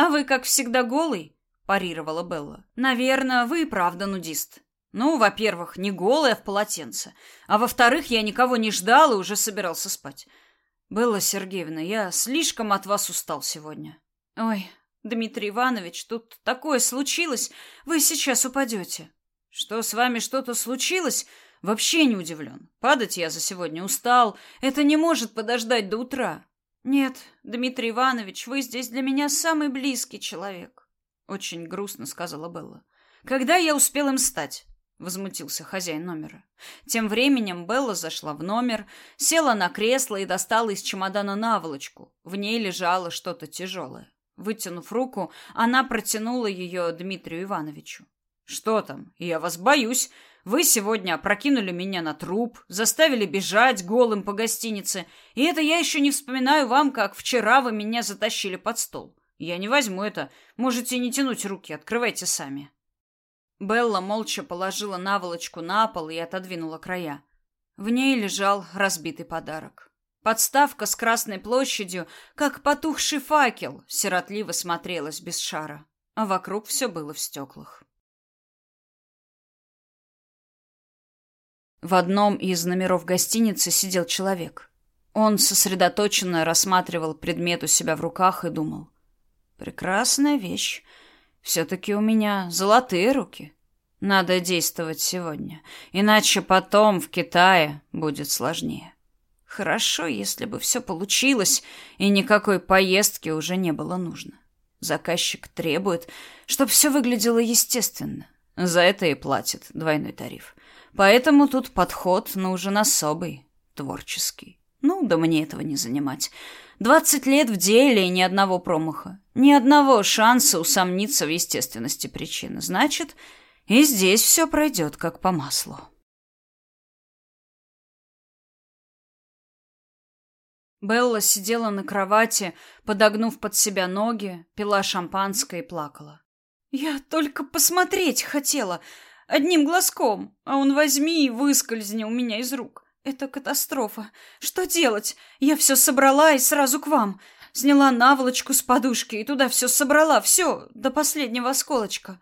А вы, как всегда, голый?» – парировала Белла. «Наверное, вы и правда нудист». «Ну, во-первых, не голый, а в полотенце. А во-вторых, я никого не ждал и уже собирался спать. Белла Сергеевна, я слишком от вас устал сегодня». «Ой, Дмитрий Иванович, тут такое случилось. Вы сейчас упадете». «Что с вами что-то случилось?» Вообще не удивлен. Падать я за сегодня устал. Это не может подождать до утра. Нет, Дмитрий Иванович, вы здесь для меня самый близкий человек. Очень грустно сказала Белла. Когда я успел им стать? возмутился хозяин номера. Тем временем Белла зашла в номер, села на кресло и достала из чемодана наволочку. В ней лежало что-то тяжелое. Вытянув руку, она протянула ее Дмитрию Ивановичу. Что там? Я вас боюсь. Вы сегодня опрокинули меня на труп, заставили бежать голым по гостинице, и это я еще не вспоминаю вам, как вчера вы меня затащили под стол. Я не возьму это. Можете не тянуть руки, открывайте сами. Белла молча положила наволочку на пол и отодвинула края. В ней лежал разбитый подарок. Подставка с красной площадью, как потухший факел, сиротливо смотрелась без шара, а вокруг все было в стеклах. В одном из номеров гостиницы сидел человек. Он сосредоточенно рассматривал предмет у себя в руках и думал. «Прекрасная вещь. Все-таки у меня золотые руки. Надо действовать сегодня, иначе потом в Китае будет сложнее. Хорошо, если бы все получилось, и никакой поездки уже не было нужно. Заказчик требует, чтобы все выглядело естественно. За это и платит двойной тариф. Поэтому тут подход нужен особый, творческий. Ну, да мне этого не занимать. Двадцать лет в деле и ни одного промаха. Ни одного шанса усомниться в естественности причины. Значит, и здесь все пройдет как по маслу. Белла сидела на кровати, подогнув под себя ноги, пила шампанское и плакала. «Я только посмотреть хотела!» Одним глазком, а он возьми и выскользни у меня из рук. Это катастрофа. Что делать? Я все собрала и сразу к вам. Сняла наволочку с подушки и туда все собрала, все, до последнего осколочка.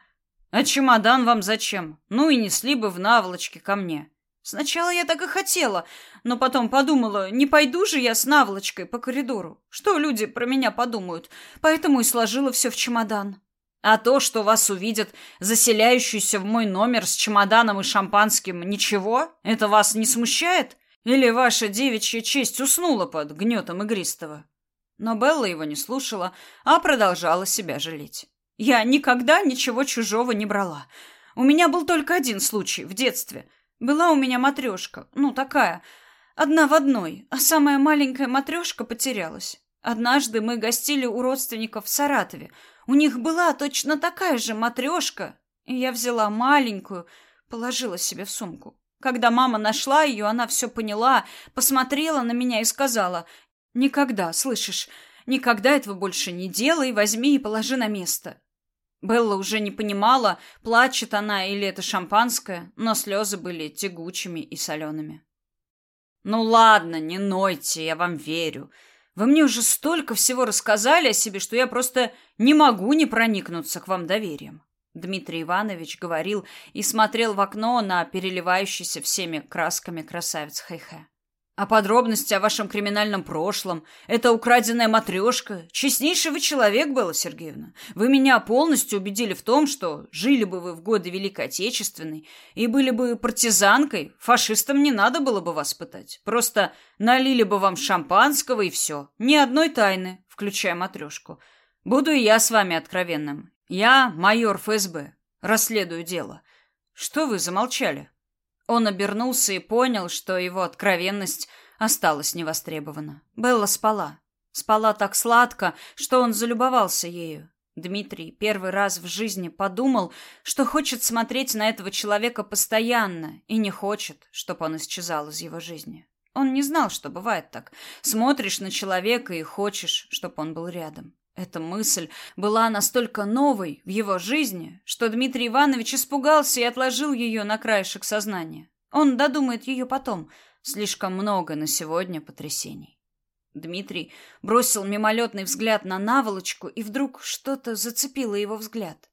А чемодан вам зачем? Ну и несли бы в наволочке ко мне. Сначала я так и хотела, но потом подумала, не пойду же я с наволочкой по коридору. Что люди про меня подумают? Поэтому и сложила все в чемодан. А то, что вас увидят заселяющуюся в мой номер с чемоданом и шампанским, ничего? Это вас не смущает? Или ваша девичья честь уснула под гнетом игристого? Но Белла его не слушала, а продолжала себя жалеть. Я никогда ничего чужого не брала. У меня был только один случай в детстве. Была у меня матрешка, ну такая, одна в одной, а самая маленькая матрешка потерялась. Однажды мы гостили у родственников в Саратове. У них была точно такая же матрешка, и я взяла маленькую, положила себе в сумку. Когда мама нашла ее, она все поняла, посмотрела на меня и сказала, «Никогда, слышишь, никогда этого больше не делай, возьми и положи на место». Белла уже не понимала, плачет она или это шампанское, но слезы были тягучими и солеными. «Ну ладно, не нойте, я вам верю. Вы мне уже столько всего рассказали о себе, что я просто не могу не проникнуться к вам доверием. Дмитрий Иванович говорил и смотрел в окно на переливающийся всеми красками красавец Хэйхэ. А подробности о вашем криминальном прошлом, это украденная матрешка. Честнейший вы человек, Белла Сергеевна. Вы меня полностью убедили в том, что жили бы вы в годы Великой Отечественной и были бы партизанкой, фашистам не надо было бы вас пытать. Просто налили бы вам шампанского и все. Ни одной тайны, включая матрешку. Буду и я с вами откровенным. Я майор ФСБ. Расследую дело. Что вы замолчали? Он обернулся и понял, что его откровенность осталась невостребована. Белла спала. Спала так сладко, что он залюбовался ею. Дмитрий первый раз в жизни подумал, что хочет смотреть на этого человека постоянно и не хочет, чтобы он исчезал из его жизни. Он не знал, что бывает так. Смотришь на человека и хочешь, чтобы он был рядом. Эта мысль была настолько новой в его жизни, что Дмитрий Иванович испугался и отложил ее на краешек сознания. Он додумает ее потом. Слишком много на сегодня потрясений. Дмитрий бросил мимолетный взгляд на наволочку, и вдруг что-то зацепило его взгляд.